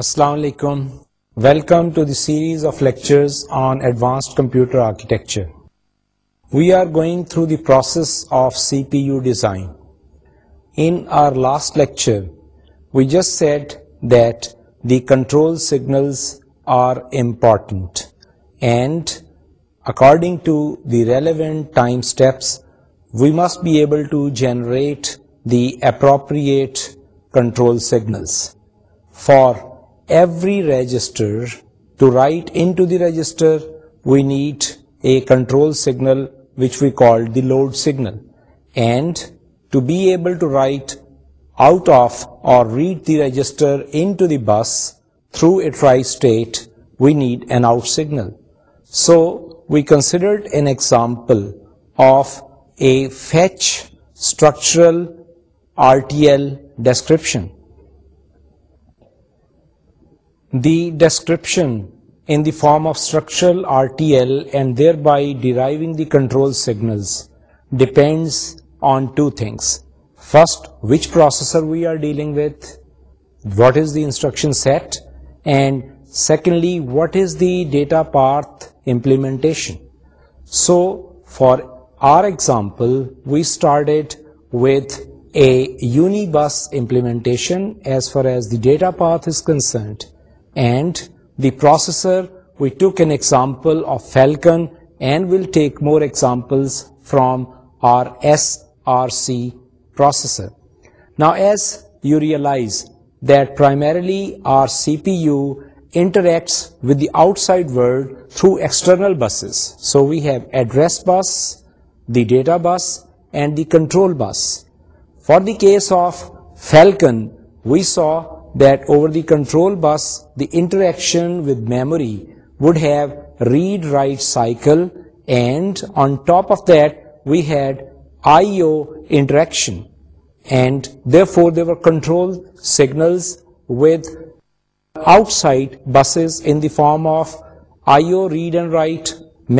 السلام علیکم welcome to the series of lectures on advanced computer architecture we are going through the process of C P U design in our last lecture we just saw that the control signals are important and according to the relevant time steps we must be able to generate the appropriate control signals for every register, to write into the register, we need a control signal which we call the load signal. And to be able to write out of or read the register into the bus through a tri-state, we need an out signal. So we considered an example of a fetch structural RTL description the description in the form of structural RTL and thereby deriving the control signals depends on two things. First, which processor we are dealing with, what is the instruction set, and secondly, what is the data path implementation. So, for our example, we started with a Unibus implementation as far as the data path is concerned and the processor. We took an example of Falcon, and we'll take more examples from our SRC processor. Now, as you realize that primarily our CPU interacts with the outside world through external buses. So we have address bus, the data bus, and the control bus. For the case of Falcon, we saw that over the control bus, the interaction with memory would have read-write cycle, and on top of that, we had I/O interaction. And therefore, there were control signals with outside buses in the form of I/O read and write,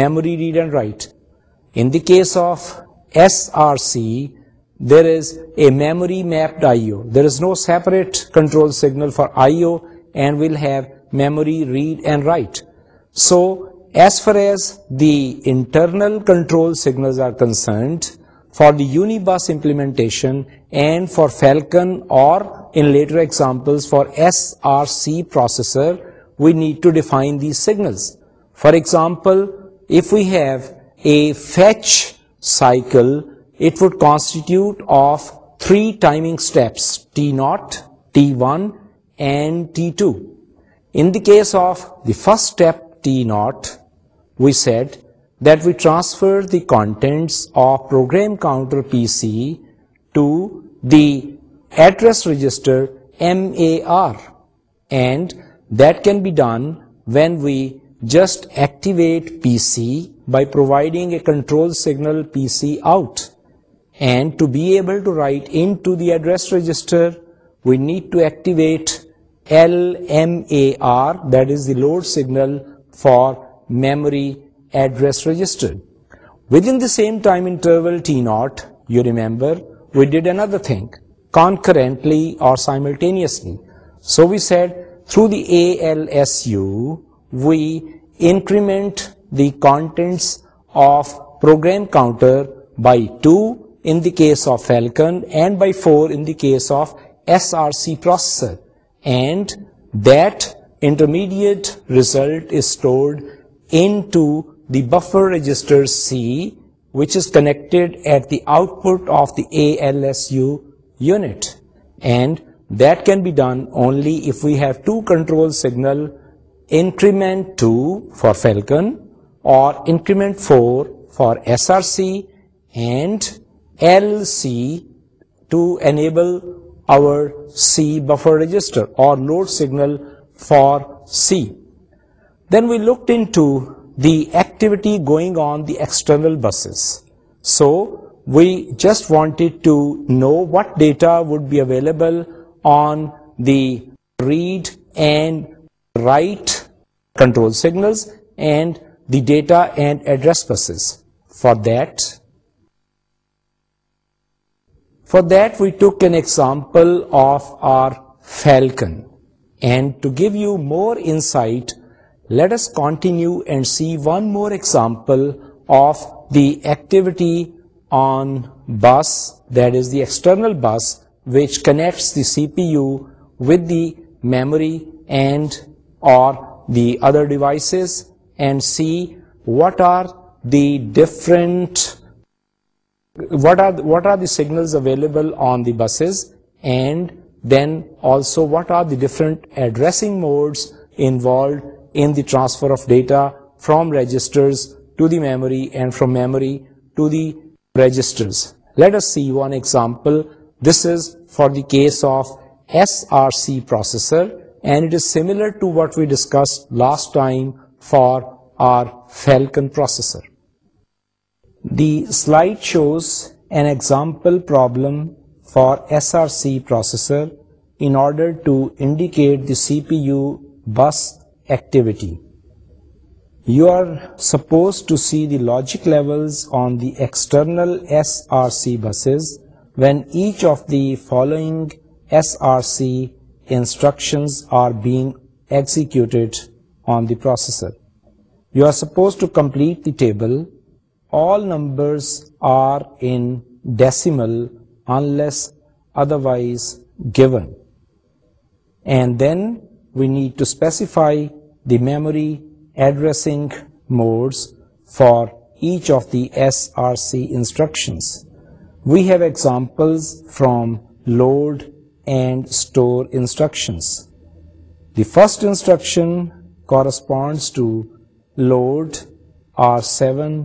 memory read and write. In the case of SRC, there is a memory mapped I/O. There is no separate control signal for I/O, and we'll have memory read and write. So as far as the internal control signals are concerned, for the Unibus implementation and for Falcon, or in later examples for SRC processor, we need to define these signals. For example, if we have a fetch cycle it would constitute of three timing steps, T0, T1 and T2. In the case of the first step, T0, we said that we transfer the contents of program counter PC to the address register MAR, and that can be done when we just activate PC by providing a control signal PC out. And to be able to write into the address register, we need to activate LMAR, that is the load signal for memory address register. Within the same time interval T0, you remember, we did another thing, concurrently or simultaneously. So we said through the ALSU, we increment the contents of program counter by 2 in the case of Falcon and by 4 in the case of SRC processor, and that intermediate result is stored into the buffer register C, which is connected at the output of the ALSU unit, and that can be done only if we have two control signal, increment 2 for Falcon or increment 4 for SRC, and LC to enable our C buffer register or load signal for C. Then we looked into the activity going on the external buses. So we just wanted to know what data would be available on the read and write control signals and the data and address buses. For that, for that we took an example of our falcon. And to give you more insight, let us continue and see one more example of the activity on bus, that is the external bus, which connects the CPU with the memory and or the other devices, and see what are the different what are the signals available on the buses, and then also what are the different addressing modes involved in the transfer of data from registers to the memory and from memory to the registers. Let us see one example. This is for the case of SRC processor, and it is similar to what we discussed last time for our Falcon processor. The slide shows an example problem for SRC processor in order to indicate the CPU bus activity. You are supposed to see the logic levels on the external SRC buses when each of the following SRC instructions are being executed on the processor. You are supposed to complete the table all numbers are in decimal unless otherwise given. And then we need to specify the memory addressing modes for each of the SRC instructions. We have examples from load and store instructions. The first instruction corresponds to load R7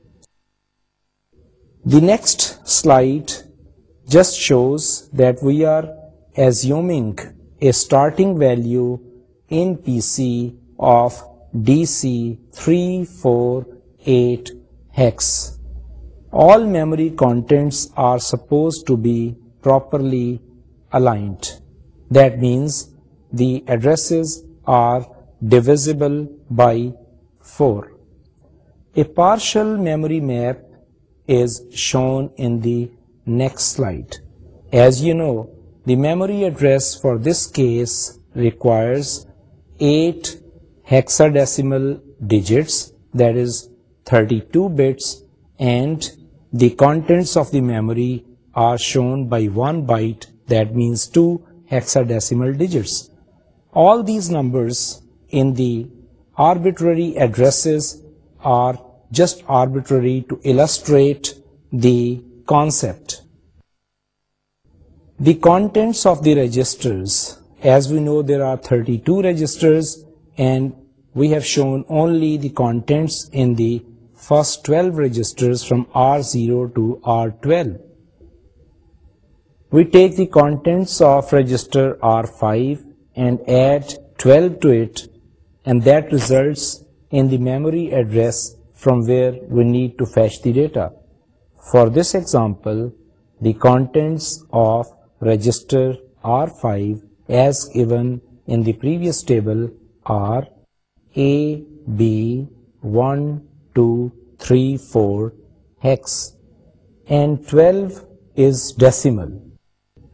The next slide just shows that we are assuming a starting value in PC of DC348hex. All memory contents are supposed to be properly aligned. That means the addresses are divisible by 4. A partial memory map is shown in the next slide. As you know, the memory address for this case requires 8 hexadecimal digits, that is 32 bits, and the contents of the memory are shown by 1 byte, that means 2 hexadecimal digits. All these numbers in the arbitrary addresses are just arbitrary to illustrate the concept the contents as we know there are thirty two registers from R zero to R twelve we take the contents R five and add twelve to eight and that result in memory address from where we need to fetch the data. For this example, the contents of register R5 as given in the previous table are A, B, 1, 2, 3, 4, hex, and 12 is decimal.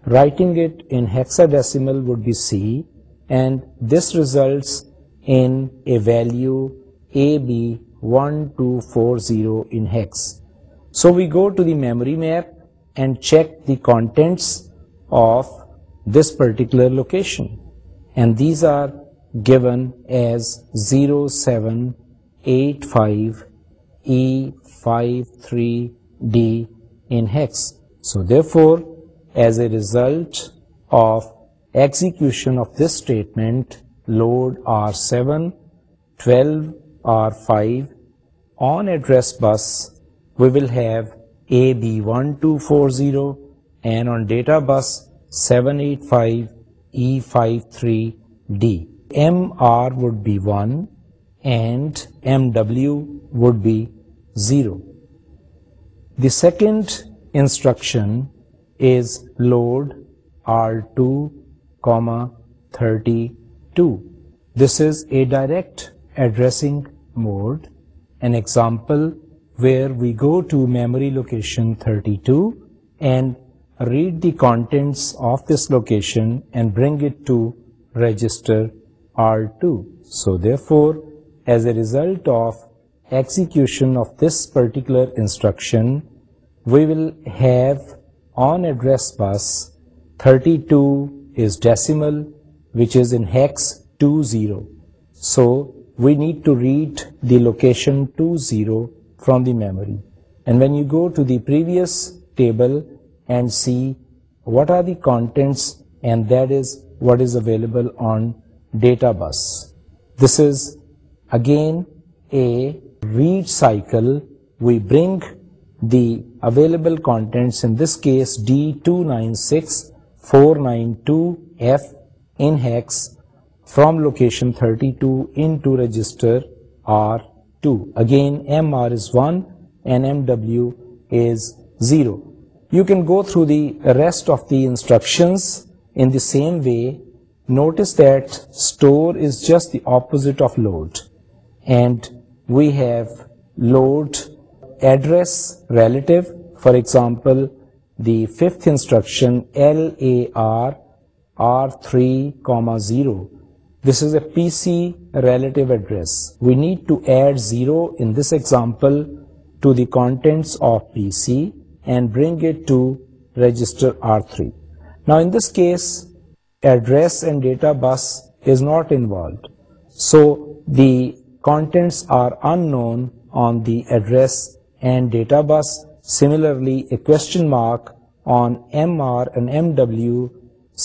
Writing it in hexadecimal would be C, and this results in a value AB 1240 in hex. So we go to the memory map and check the contents of this particular location, and these are given as 0785E53D in hex. So therefore, as a result of execution of this statement, load R7, 12 R5 on address bus, we will have AB1240 and on data bus 785E53D. MR would be 1 and MW would be 0. The second instruction is load R2, 32. This is a direct addressing mode an example where we go to memory location 32 and read the contents of this location and bring it to register R2. So therefore, as a result of execution of this particular instruction, we will have on address bus 32 is decimal, which is in hex 20. So we need to read the location 20 from the memory. And when you go to the previous table and see what are the contents, and that is what is available on data bus. This is again a read cycle. We bring the available contents, in this case D296492F in hex from location 32 into register R2. Again, MR is 1 and MW is 0. You can go through the rest of the instructions in the same way. Notice that store is just the opposite of load, and we have load address relative. For example, the fifth instruction LAR R3,0 P C relative address we need to add zero this example to the contents نا this and data bus is not and so the contents are in address and data bus similarly a question mark on M RD M W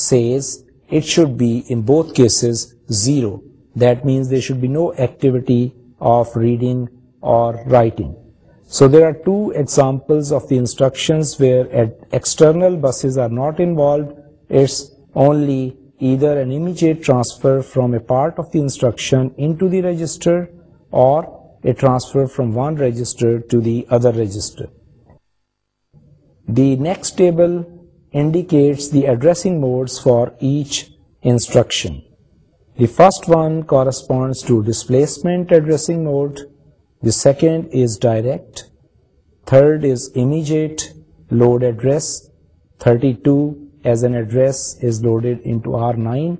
says it should be in both cases zero then there should be no activity of reading so there are two example of the instruction register or next table indicates the addressing mode for each instruction The first one corresponds to displacement addressing mode, the second is direct, third is immediate load address, 32 as an address is loaded into R9,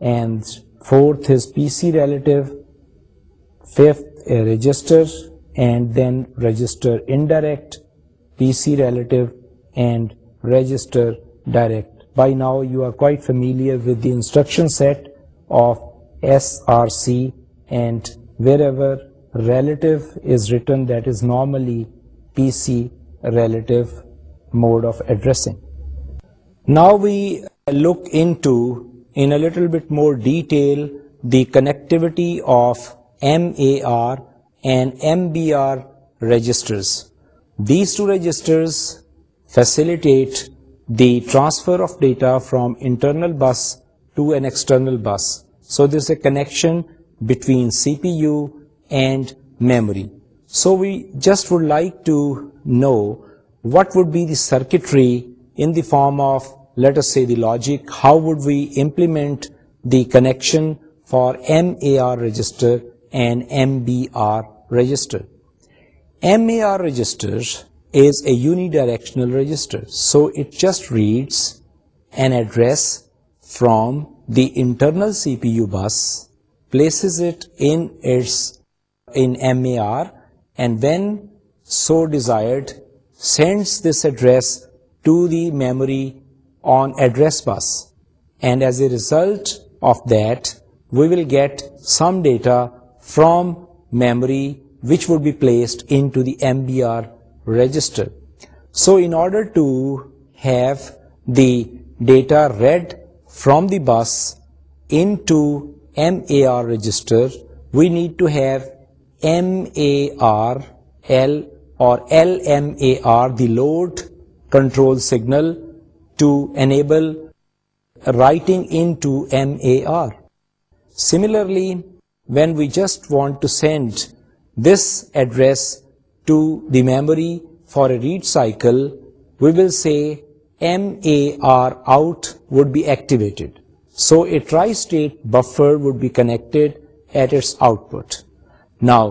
and fourth is PC relative, fifth a register, and then register indirect, PC relative, and register direct. By now you are quite familiar with the instruction set of SRC, and wherever relative is written, that is normally PC relative mode of addressing. Now we look into in a little bit more detail the connectivity of MAR and MBR registers. These two registers facilitate the transfer of data from internal bus to an external bus. So there's a connection between CPU and memory. So we just would like to know what would be the circuitry in the form of, let us say, the logic. How would we implement the connection for MAR register and MBR register? MAR register is a unidirectional register, so it just reads an address from the internal CPU bus, places it in MAR, and when so desired, sends this address to the memory on address bus. And as a result of that, we will get some data from memory which would be placed into the MBR register. So in order to have the data read from the bus into MAR register, we need to have MAR L or LMAR, the load control signal, to enable writing into MAR. Similarly, when we just want to send this address to the memory for a read cycle, we will say MAR out would be activated. So a tri-state buffer would be connected at its output. Now,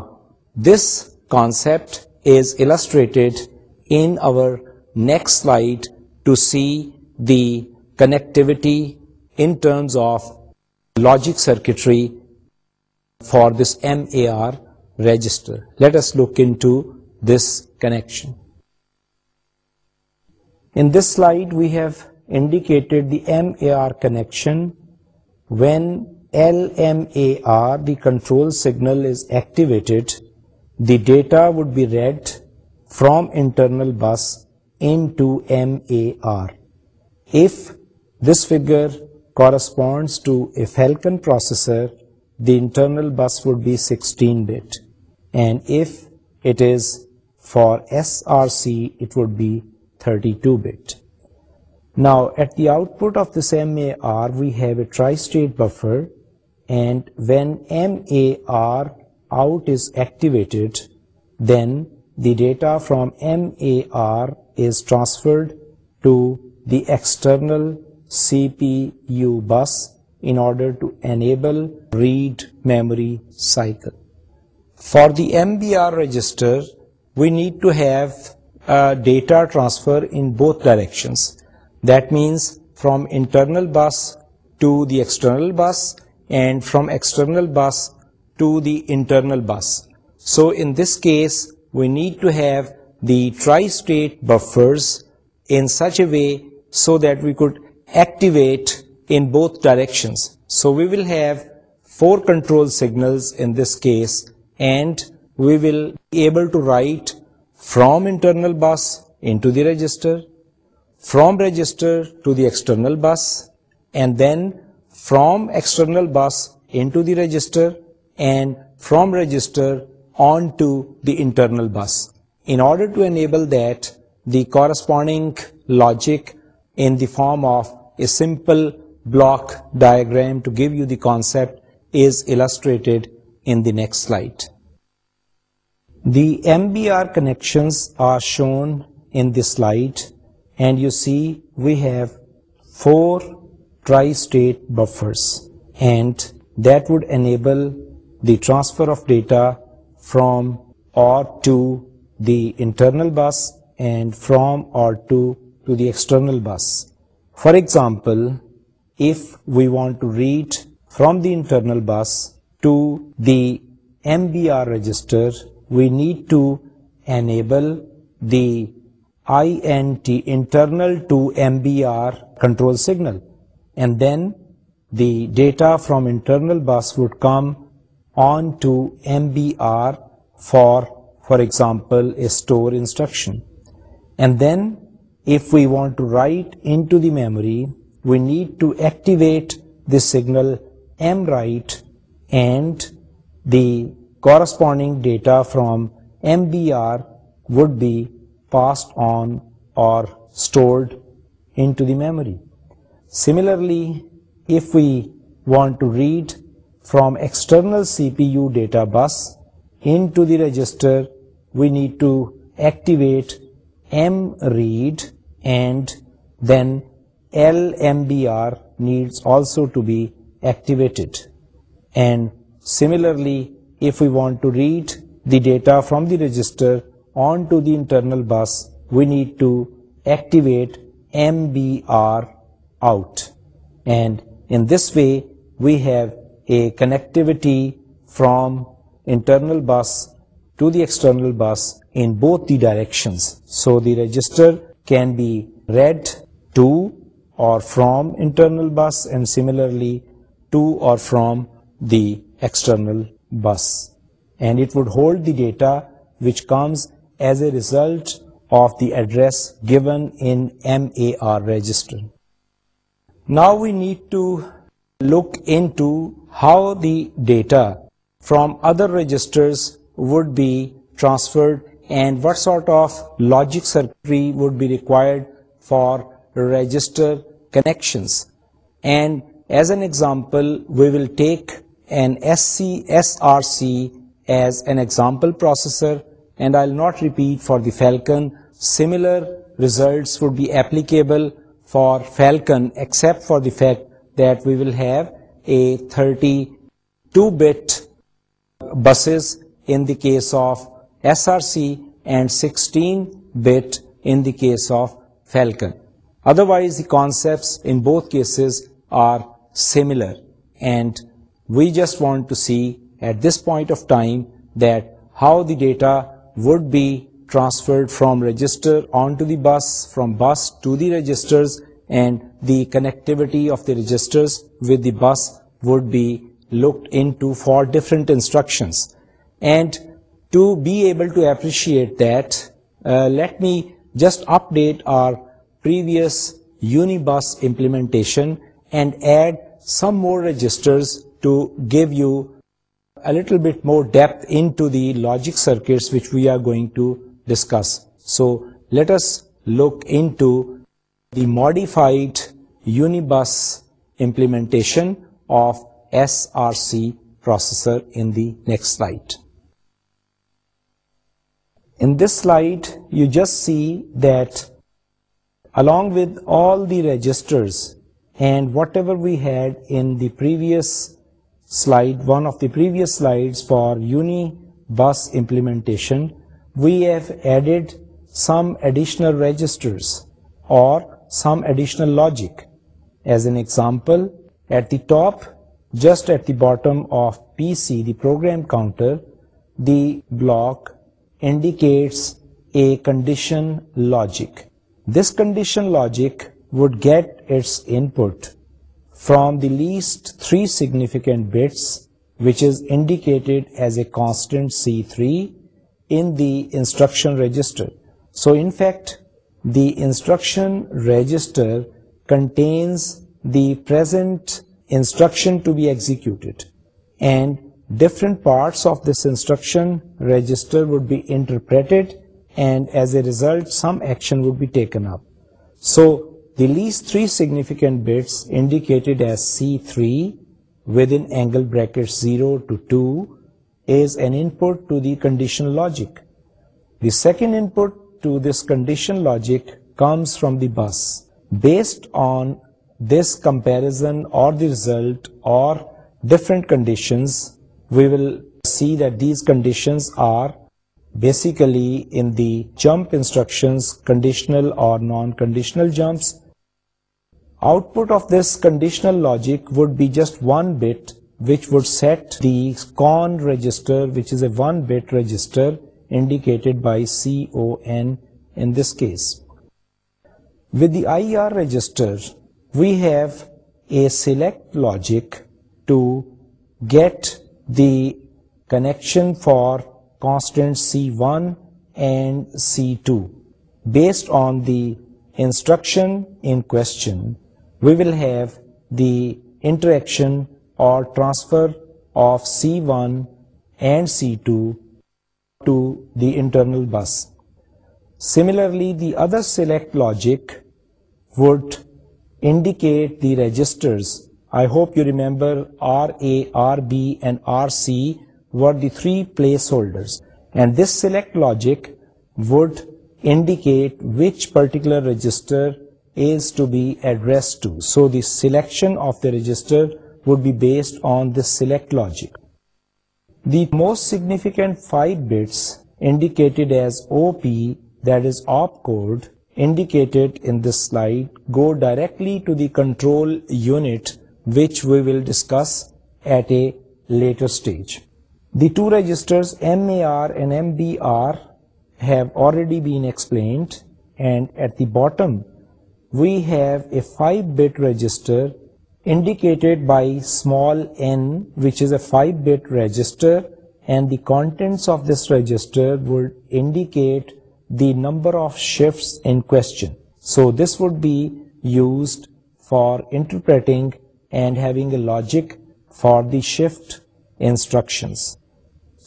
this concept is illustrated in our next slide to see the connectivity in terms of logic circuitry for this MAR register. Let us look into this connection. M A R connection when L M A R the control signal data would be read from internal bus if this فیگرسپونڈن processor the internal bus would be sixteen and if it is for S R C we 32-bit. Now at the output of this MAR we have a tri-state buffer, and when MAR out is activated, then the data from MAR is transferred to the external CPU bus in order to enable read memory cycle. For the MBR register, we need to have data transfer in both directions. That means from internal bus to the external bus and from external bus to the internal bus. So in this case, we need to have the tri-state buffers in such a way so that we could activate in both directions. So we will have 4 control signals in this case, and we will be able to write from internal bus into the register, from register to the external bus, and then from external bus into the register, and from register onto the internal bus. In order to enable that, the corresponding logic in the form of a simple block diagram to give you the concept is illustrated in the next slide. The MBR connections are shown in this slide, and you see we have 4 tri-state buffers, and that would enable the transfer of data from OR to the internal bus and from OR to the external bus. For example, if we want to read from the internal bus to the MBR register we need to enable the INT, internal to MBR control signal, and then the data from internal bus would come on to MBR for example, a store instruction. And then if we want to write into the memory, we need to activate the signal mWrite and the corresponding data from MBR would be passed on or stored into the memory. Similarly, if we want to read from external CPU data bus into the register, we need to activate mread, and then lmbr needs also to be activated. And similarly, if we want to read the data from the register onto the internal bus, we need to activate MBR out. And in this way, we have a connectivity from internal bus to the external bus in both the directions. So the register can be read to or from internal bus, and similarly to or from the external bus, and it would hold the data which comes as a result of the address given in MAR register. Now we need to look into how the data from other registers would be transferred and what sort of logic circuitry would be required for register connections. And as an example, we will take an SC-SRC as an example processor, and I'll not repeat for the Falcon. Similar results would be applicable for Falcon, except for the fact that we will have a 32-bit buses in the case of SRC and 16-bit in the case of Falcon. Otherwise, the concepts in both cases are similar, and we just want to see at this point of time that how the data would be transferred from register onto the bus, from bus to the registers, and the connectivity of the registers with the bus would be looked into for different instructions. And to be able to appreciate that, uh, let me just update our previous Unibus implementation and add some more registers to give you a little bit more depth into the logic circuits which we are going to discuss. So let us look into the modified Unibus implementation of SRC processor in the next slide. In this slide, you just see that along with all the registers and whatever we had in the previous slide, one of the previous slides for Unibus implementation, we have added some additional registers or some additional logic. As an example, at the top, just at the bottom of PC, the program counter, the block indicates a condition logic. This condition logic would get its input from the least three significant bits, which is indicated as a constant C3 in the instruction register. So in fact, the instruction register contains the present instruction to be executed, and different parts of this instruction register would be interpreted, and as a result some action would be taken up. So Release three significant bits indicated as C3 within angle brackets 0 to 2 is an input to the conditional logic. The second input to this conditional logic comes from the bus. Based on this comparison or the result or different conditions, we will see that these conditions are basically in the jump instructions, conditional or non-conditional jumps, Output of this conditional logic would be just one bit, which would set the con register, which is a 1-bit register indicated by CON in this case. With the IR register, we have a select logic to get the connection for constant C1 and C2 based on the instruction in question we will have the interaction or transfer of C1 and C2 to the internal bus. Similarly, the other select logic would indicate the registers. I hope you remember RA, RB and RC were the three placeholders, and this select logic would indicate which particular register is to be addressed to. So the selection of the register would be based on the select logic. The most significant 5 bits indicated as OP, that is opcode, indicated in this slide, go directly to the control unit, which we will discuss at a later stage. The two registers MAR and MBR have already been explained, and at the bottom we have a five bit register indicate by small so this would be used for interpreting and having a logic for the شرشنس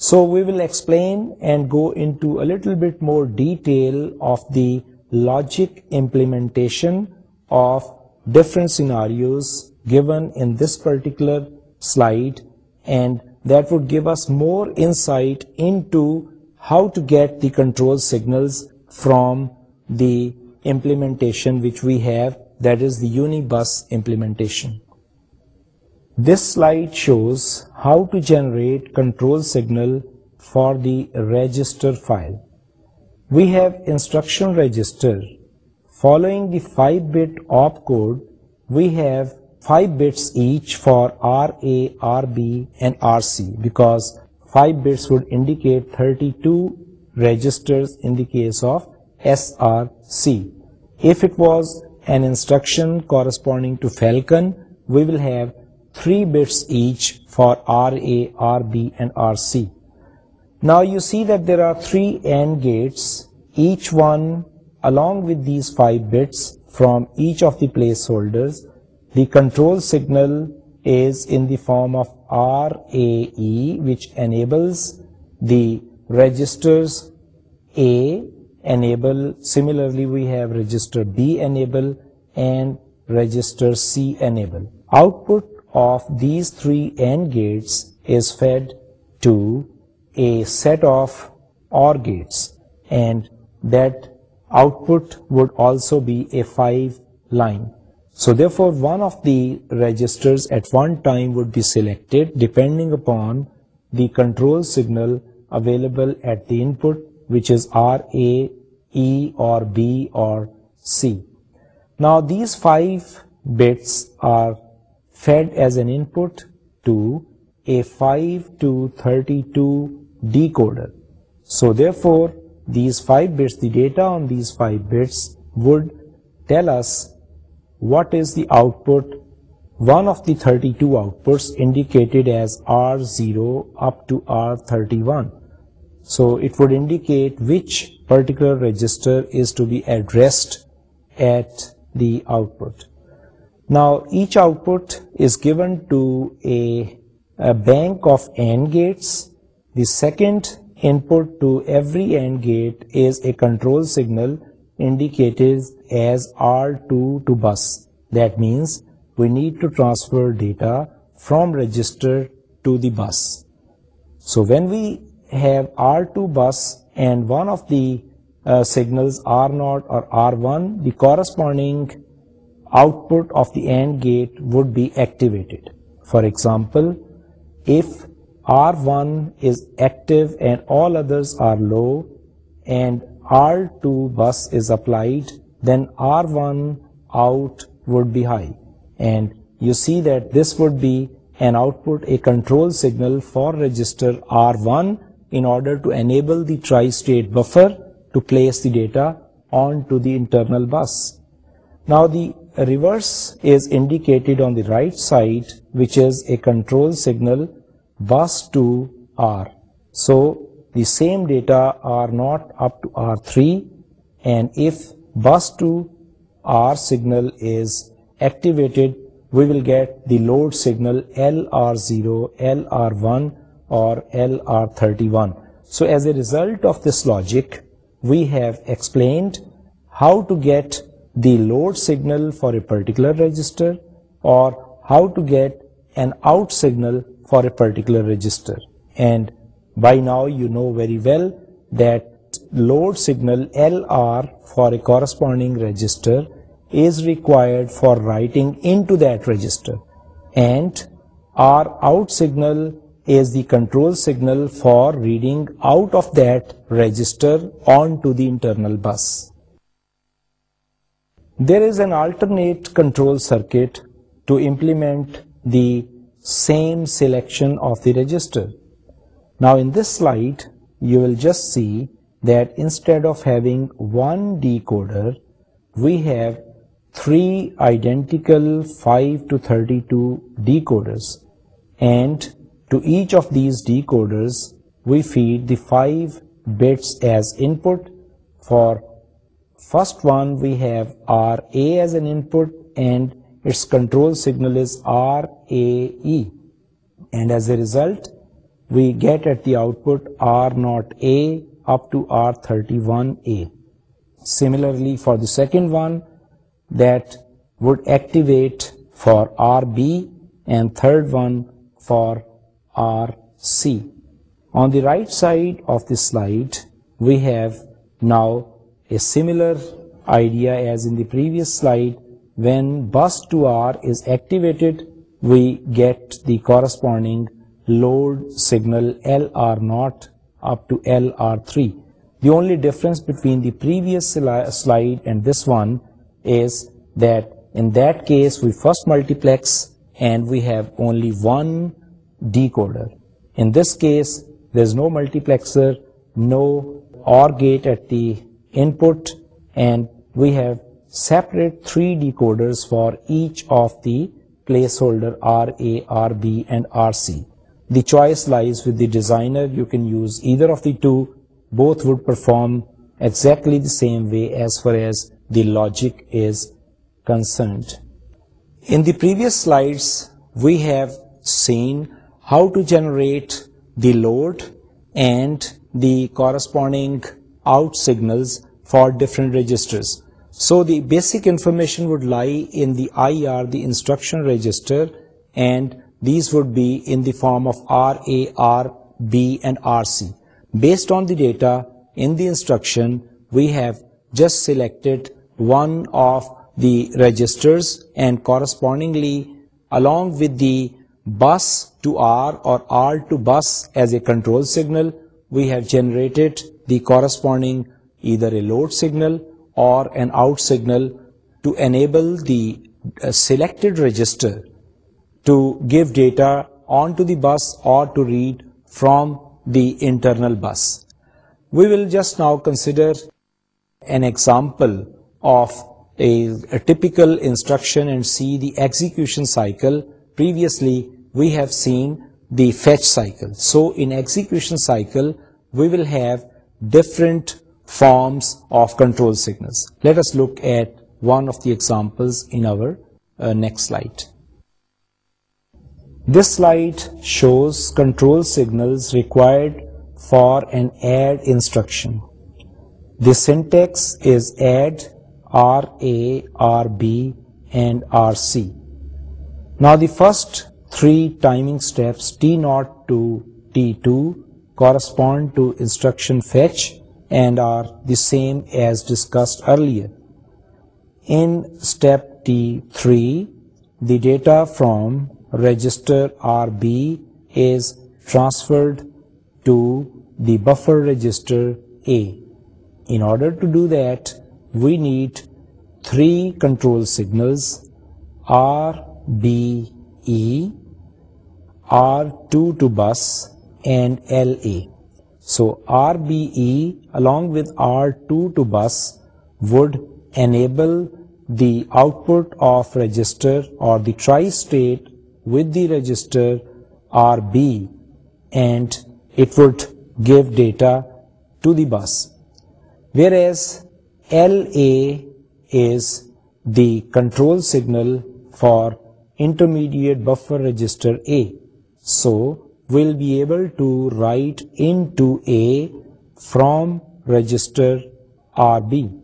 so we will explain and go in lower detail of the logic implementation of different scenarios given in this particular slide, and that would give us more insight into how to get the control signals from the implementation which we have, that is the Unibus implementation. This slide shows how to generate control signal for the register file. View instruction registers of S R set was an instruction corresponding three bits each for R A R B and R C Now you see that there are 3 AND gates, each one along with these 5 bits from each of the placeholders. The control signal is in the form of RAE, which enables the registers A enable. Similarly, we have register B enable and register C enable. Output of these 3 AND gates is fed to set of our registered depending upon the control signal available at the input which is R A E or B or C نا these five bits are fed as an inter decoder. So therefore, these 5 bits, the data on these 5 bits would tell us what is the output, one of the 32 outputs indicated as R0 up to R31. So it would indicate which particular register is to be addressed at the output. Now each output is given to a bank of AND gates the second input to every AND gate is a control signal indicated as R2 to bus. That means we need to transfer data from register to the bus. So when we have R2 bus and one of the uh, signals R0 or R1, the corresponding output of the AND gate would be activated. For example, if R1 is active and all others are low, and R2 bus is applied, then R1 out would be high. And you see that this would be an output, a control signal for register R1 in order to enable the tri-state buffer to place the data onto the internal bus. Now the reverse is indicated on the right side, which is a control signal bus to R. So the same data R0 up to R3, and if bus to R signal is activated, we will get the load signal LR0, LR1 or LR31. So as a result of this logic, we have explained how to get the load signal for a particular register, or how to get an out signal for a particular register. And by now you know very well that load signal LR for a corresponding register is required for writing into that register, and R out signal is the control signal for reading out of that register onto the internal bus. There is an alternate control circuit to implement the same selection of the register. Now in this slide you will just see that instead of having one decoder, we have three identical 5 to 32 decoders, and to each of these decoders we feed the 5 bits as input. For first one we have RA as an input and its control signal is R AE, and as a result we get at the output R0A up to R31A. Similarly, for the second one, that would activate for RB, and third one for RC. On the right side of the slide we have now a similar idea as in the previous slide. When bus to R is activated, we get the corresponding load signal LR0 up to LR3. The only difference between the previous slide and this one is that in that case we first multiplex and we have only one decoder. In this case there is no multiplexer, no OR gate at the input, and we have separate three decoders for each of the placeholder RA, RB and RC. The choice lies with the designer. You can use either of the two. Both would perform exactly the same way as far as the logic is concerned. In the previous slides, we have seen how to generate the load and the corresponding out signals for different registers. So the basic information would lie in the IR, the instruction register, and these would be in the form of RA, RB, and RC. Based on the data in the instruction, we have just selected one of the registers, and correspondingly along with the bus to R or R to bus as a control signal, we have generated the corresponding either a load signal or an out signal to enable the uh, selected register to give data onto the bus or to read from the internal bus. We will just now consider an example of a typical instruction and see the execution cycle. Previously we have seen the fetch cycle. So in execution cycle we will have different forms of control signals. Let us look at one of the examples in our uh, next slide. This slide shows control signals required for an add instruction. The syntax is add, RA, RB, and RC. Now the first three timing steps T0 to T2 correspond to instruction fetch, and are the same as discussed earlier. In step T3, the data from register RB is transferred to the buffer register A. In order to do that, we need three control signals, RBE, R2 to bus, and LA. So RBE along with R2 to bus would enable the output of register or the tri-state with the register RB, and it would give data to the bus. Whereas LA is the control signal for intermediate buffer register A. So will be able to write into A from register RB.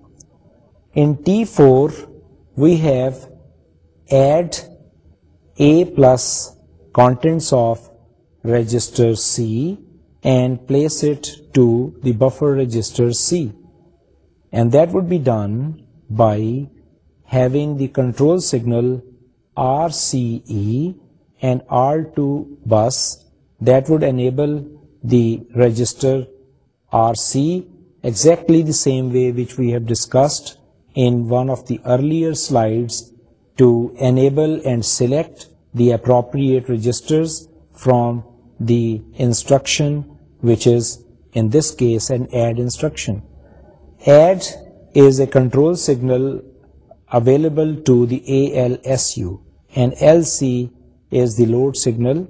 In T4, we have add A plus contents of register C and place it to the buffer register C. And that would be done by having the control signal RCE and R2 bus that would enable the register RC exactly the same way which we have discussed in one of the earlier slides, to enable and select the appropriate registers from the instruction, which is in this case an add instruction. Add is a control signal available to the ALSU, and LC is the load signal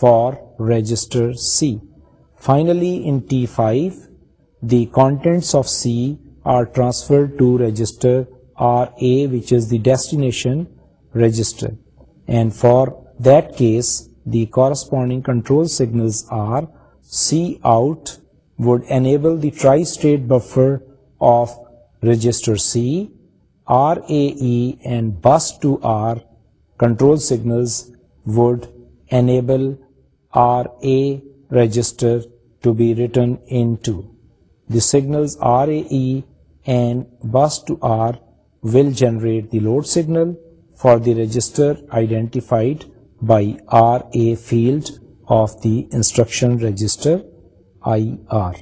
for register C. Finally, in T5, the contents of C are transferred to register RA, which is the destination register, and for that case the corresponding control signals are Cout would enable the tri-state buffer of register C, RAE and bus to R control signals would enable RA register to be written into. The signals RAE and bus to R will generate the load signal for the register identified by RA field of the instruction register IR.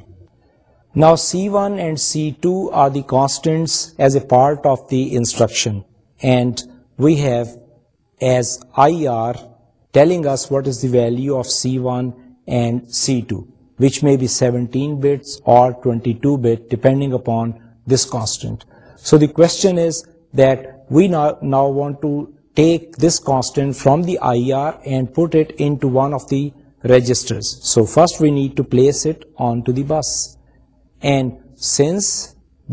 Now C1 and C2 are the constants as a part of the instruction, and we have as IR telling اص what is the value of C one and C two which میں I R and ports we need to place bus and since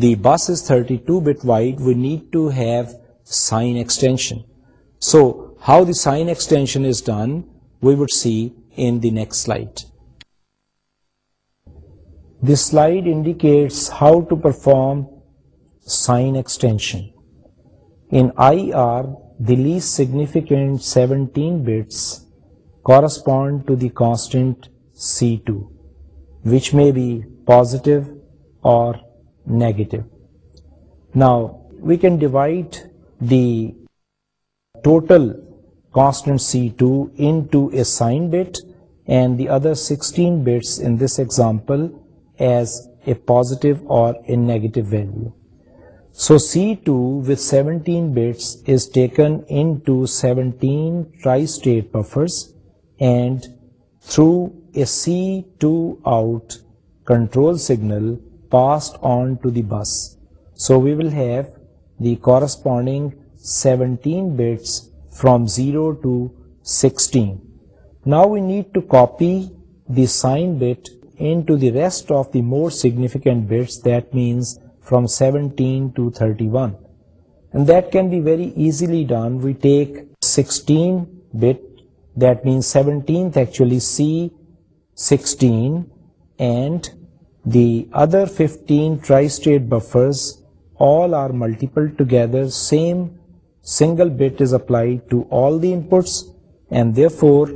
the bus is thirty two bit wide we need to have sign extension so How the sign extension is done, we would see in the next slide. This slide indicates how to perform sign extension. In IR, the least significant 17 bits correspond to the constant C2, which may be positive or negative. Now, we can divide the total other سکسٹینپلٹیویٹ seventy signal passed on to the bus so we will have responding seventy from 0 to 16. Now we need to copy the sign bit into the rest of the more significant bits, that means from 17 to 31. And that can be very easily done. We take 16 bit, that means 17th actually C16, and the other 15 tri-state buffers all are multiple together, same single bit is applied to all the inputs, and therefore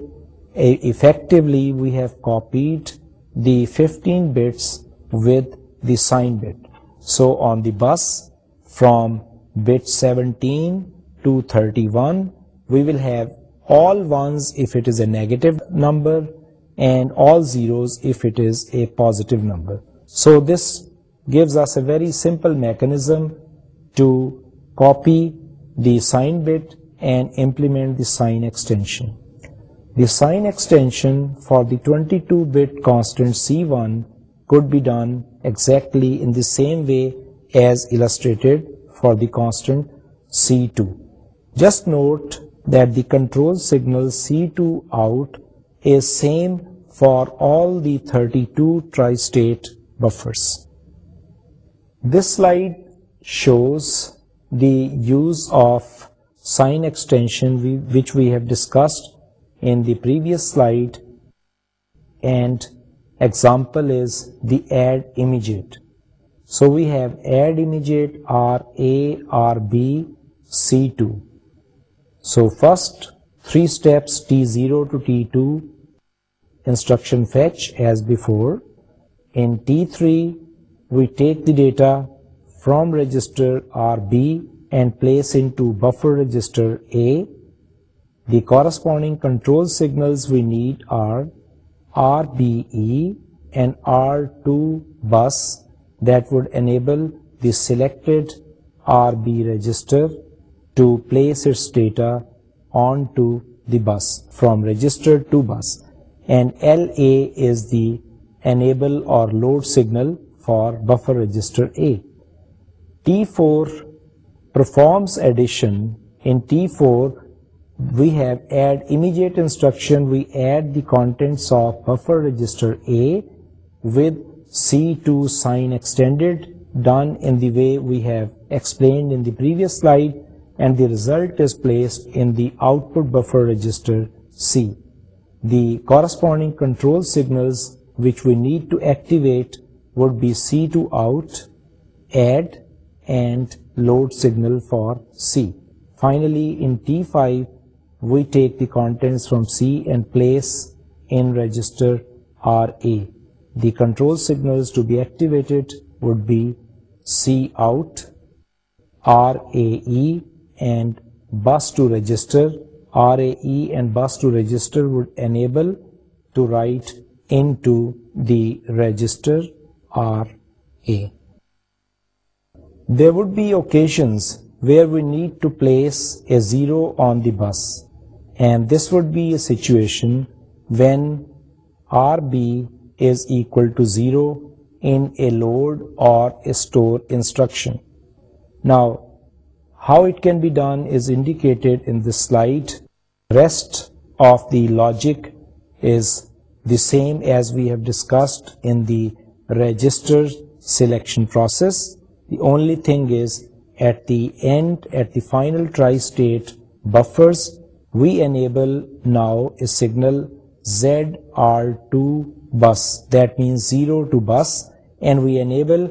effectively we have copied the 15 bits with the sign bit. So on the bus, from bit 17 to 31 we will have all ones if it is a negative number and all zeros if it is a positive number. So this gives us a very simple mechanism to copy the sign bit and implement the sign extension. The sign extension for the 22-bit constant C1 could be done exactly in the same way as illustrated for the constant C2. Just note that the control signal C2 out is same for all the 32 tri-state buffers. This slide shows the use of sign extension, which we have discussed in the previous slide, and example is the add immediate. So we have add immediate RA, RB, C2. So first three steps T0 to T2 instruction fetch as before. In T3 we take the data from register RB and place into buffer register A. The corresponding control signals we need are RBE and R2 bus that would enable the selected RB register to place its data onto the bus, from register to bus, and LA is the enable or load signal for buffer register A. T4 performs addition. In T4 we have add immediate instruction. We add the contents of buffer register A with C2 sign extended, done in the way we have explained in the previous slide, and the result is placed in the output buffer register C. The corresponding control signals which we need to activate would be C2 out, add, for C finally content from C and place signal we C out R A and bus to register R A and bus to register would enable register R A There would be occasions where we need to place a zero on the bus, and this would be a situation when RB is equal to 0 in a load or a store instruction. Now, how it can be done is indicated in this slide. Rest of the logic is the same as we have discussed in the register selection process. The only thing is, at the end, at the final tri-state buffers, we enable now a signal ZR2 bus, that means 0 to bus, and we enable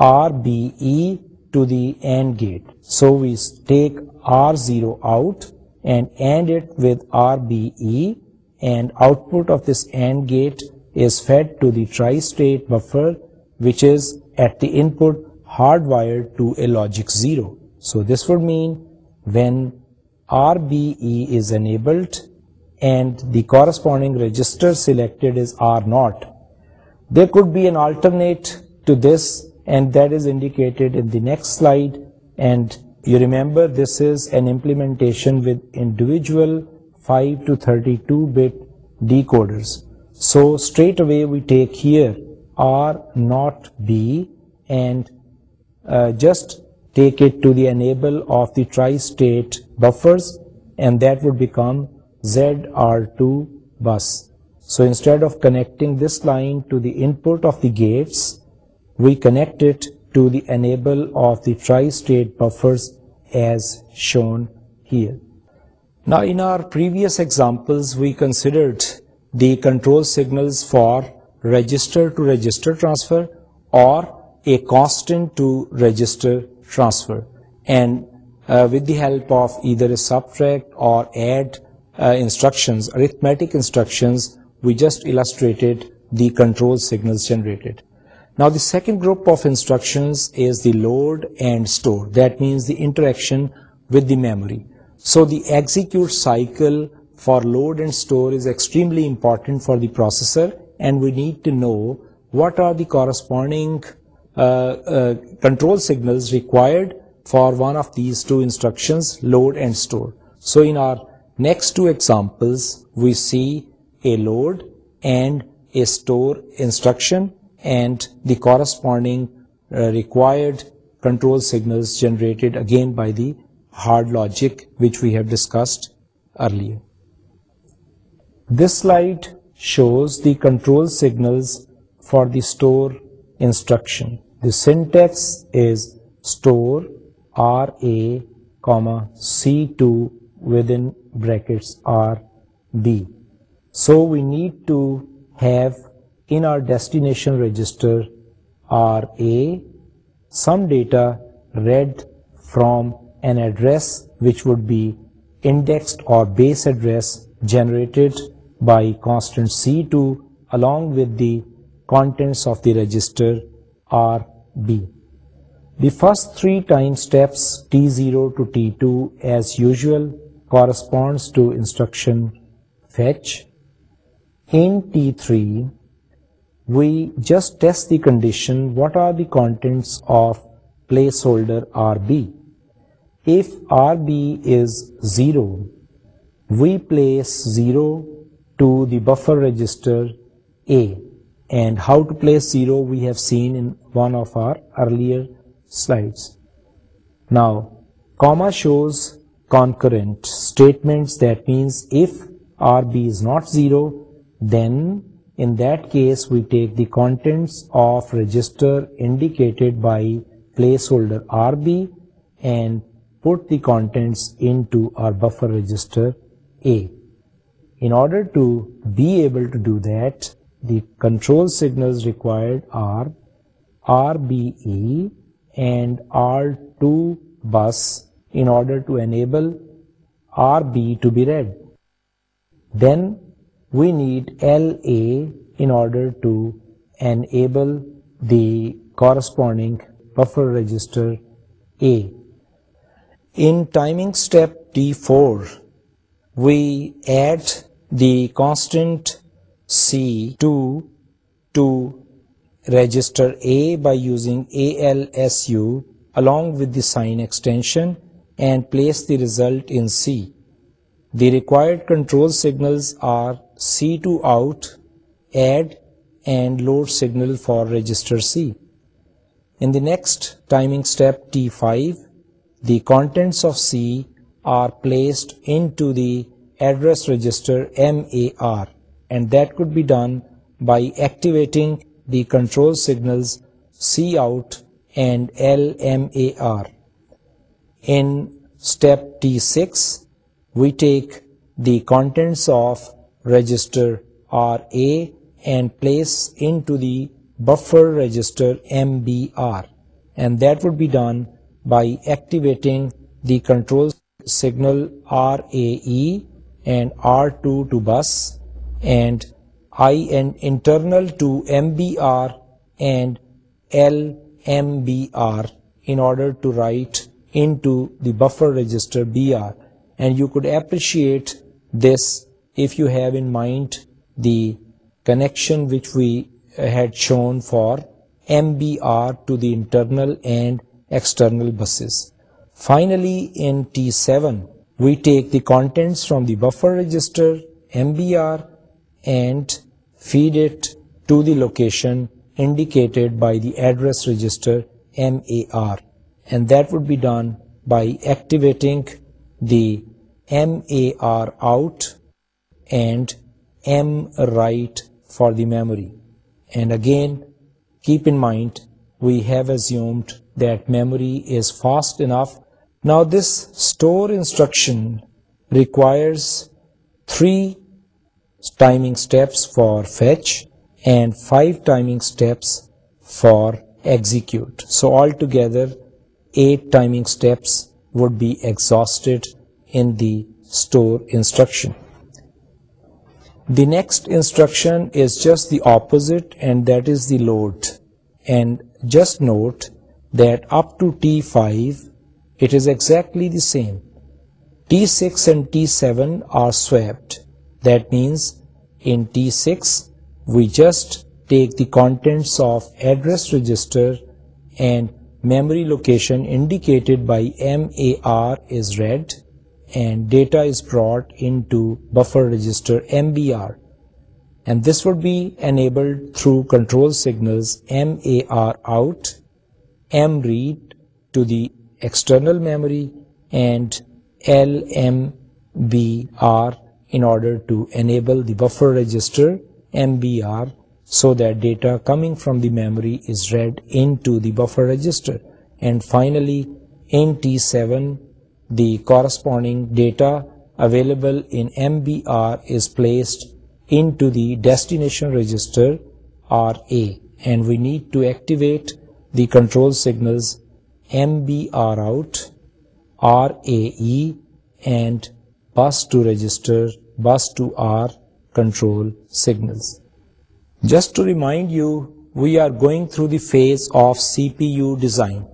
RBE to the AND gate. So we take R0 out and AND it with RBE, and output of this AND gate is fed to the tri-state buffer, which is at the input hardwired to a logic 0. So this would mean when RBE is enabled and the corresponding register selected is R0, there could be an alternate to this, and that is indicated in the next slide. And you remember this is an implementation with individual 5 to 32 bit decoders. So straight away we take here R0B and uh, just take it to the enable of the tri-state buffers, and that would become ZR2 bus. So instead of connecting this line to the input of the gates, we connect it to the enable of the tri-state buffers as shown here. Now in our previous examples, we considered the control signals for register to register transfer or a constant to register transfer, and uh, with the help of either a subtract or add uh, instructions, arithmetic instructions, we just illustrated the control signals generated. Now the second group of instructions is the load and store. That means the interaction with the memory. So the execute cycle for load and store is extremely important for the processor, and we need to know what are the corresponding uh, uh, control signals required for one of these two instructions, load and store. So in our next two examples, we see a load and a store instruction and the corresponding uh, required control signals generated again by the hard logic which we have discussed earlier. This slide shows the control signals for the store instruction. The syntax is store RA, C2 within brackets RB. So we need to have in our destination register RA some data read from an address which would be indexed or base address generated by constant C2 along with the contents of the register are B. The first three time steps T0 to T2 as usual corresponds to instruction fetch. In T3, we just test the condition what are the contents of placeholder RB. If RB is 0, we place 0 to the buffer register A. And how to place zero we have seen one of R earlier now comma shows can current statement then R base not zero then in case we'll take the contents indicated by place holder R bed put the contents register The control signals required are RBE and R2 bus in order to enable RB to be read. Then we need LA in order to enable the corresponding buffer register A. In timing step T4, we add the constant C2 to register A by using ALSU along with the sign extension and place the result in C. The required control signals are C2 out, add and load signal for register C. In the next timing step T5, the contents of C are placed into the address register MAR. Control signal C out the contents of register R A place in for register M B R that we done by ایک the control signal R A R two to bus buffer register B R and you could appreciate this if you have mind the connection had shown for M B R to the internal buses finally contents from the buffer register M B R and feed it to the location indicated by the address register MAR, and that would be done by activating the MAR out and MWrite for the memory. And again, keep in mind we have assumed that memory is fast enough. Now this store instruction requires 3 timing steps for fetch and 5 timing steps for execute. So altogether 8 timing steps would be exhausted in the store instruction. The next instruction is just the opposite, and that is the load. And just note that up to T5 it is exactly the same. T6 and T7 are swapped. That means in T6 we just take the contents of address register and memory location indicated by MAR is read, and data is brought into buffer register MBR, and this would be enabled through control signals MAR out, M read to the external memory, and LMBR in order to enable the buffer register MBR so that data coming from the memory is read into the buffer register. And finally, in T7, the corresponding data available in MBR is placed into the destination register RA, and we need to activate the control signals MBR out, RAE and bus to register bus to our control signals. Just to remind you, we are going through the phase of CPU design.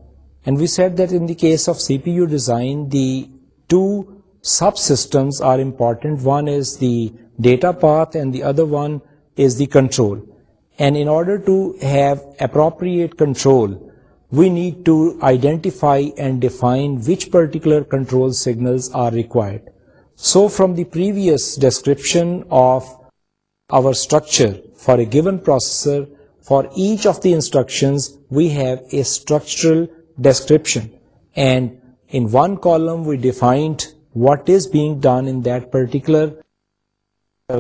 And we said that in the case of CPU design, the two subsystems are important. One is the data path and the other one is the control. And in order to have appropriate control, we need to identify and define which particular control signals are required. So from the previous description of our structure for a given processor, for each of the instructions we have a structural description, and in one column we defined what is being done in that particular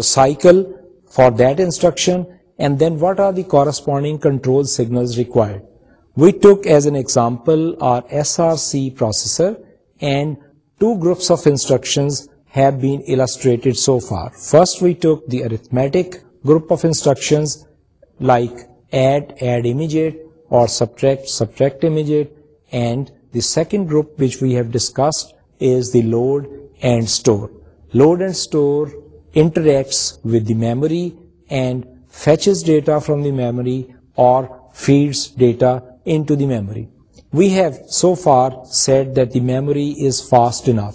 cycle for that instruction, and then what are the corresponding control signals required. We took as an example our SRC processor and two groups of instructions have been illustrated so far. First, we took the arithmetic group of instructions like add, add immediate, or subtract, subtract immediate, and the second group which we have discussed is the load and store. Load and store interacts with the memory and fetches data from the memory or feeds data into the memory. We have so far said that the memory is fast enough.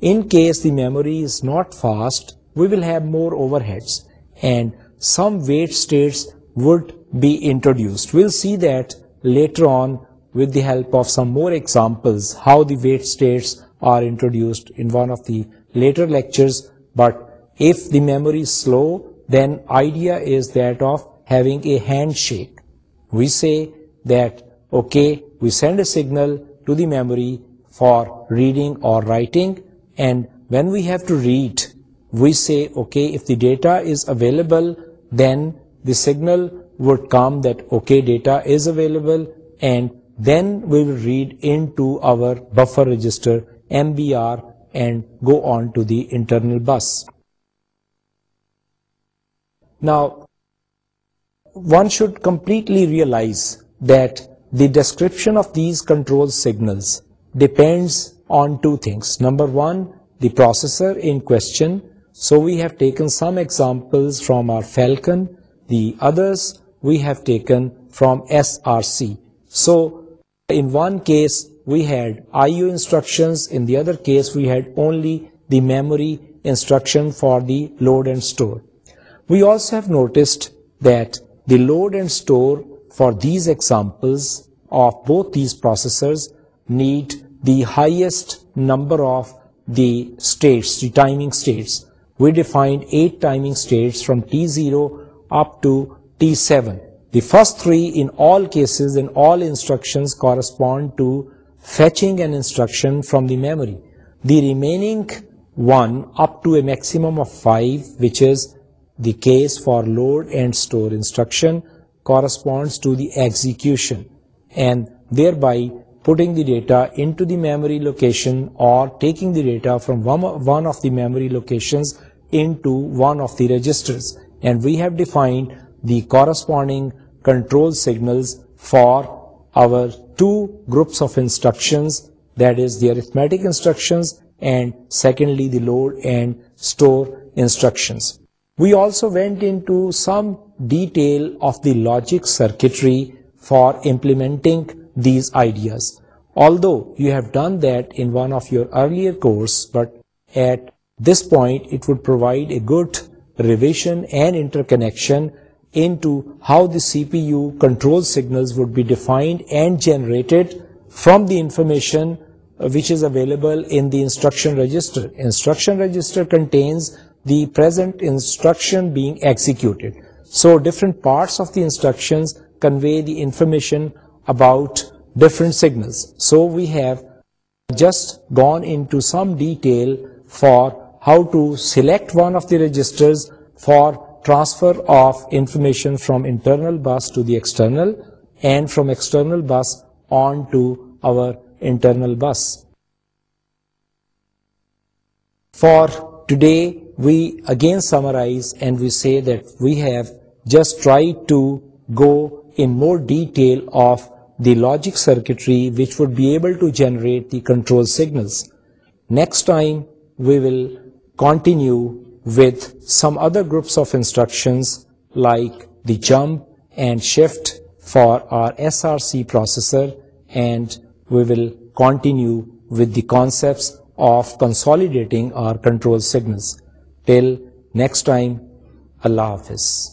In case the memory is not fast, we will have more overheads and some wait states would be introduced. We'll see that later on with the help of some more examples how the wait states are introduced in one of the later lectures. But if the memory is slow, then idea is that of having a handshake. We say that, okay, we send a signal to the memory for reading or writing, and when we have to read, we say, okay, if the data is available, then the signal would come that, okay, data is available, and then we will read into our buffer register, MBR, and go on to the internal bus. Now, one should completely realize that the description of these control signals depends on two things. Number one, the processor in question. So we have taken some examples from our Falcon. The others we have taken from SRC. So in one case we had IO instructions, in the other case we had only the memory instruction for the load and store. We also have noticed that the load and store for these examples of both these processors need the highest number of the states, the timing states. We defined 8 timing states from T0 up to T7. The first 3 in all cases, in all instructions, correspond to fetching an instruction from the memory. The remaining one up to a maximum of 5, which is the case for load and store instruction, corresponds to the execution, and thereby putting the data into the memory location or taking the data from one of the memory locations into one of the registers. And we have defined the corresponding control signals for our two groups of instructions, that is the arithmetic instructions and secondly the load and store instructions. We also went into some detail of the logic circuitry for implementing these ideas. Although you have done that in one of your earlier course, but at this point it would provide a good revision and interconnection into how the CPU control signals would be defined and generated from the information uh, which is available in the instruction register. Instruction register contains the present instruction being executed. So different parts of the instructions convey the information about different signals. So we have just gone into some detail for how to select one of the registers for transfer of information from internal bus to the external and from external bus on to our internal bus. For today, we again summarize and we say that we have just tried to go in more detail of the logic circuitry which would be able to generate the control signals. Next time we will continue with some other groups of instructions like the jump and shift for our SRC processor, and we will continue with the concepts of consolidating our control signals. Till next time, Allah Hafiz.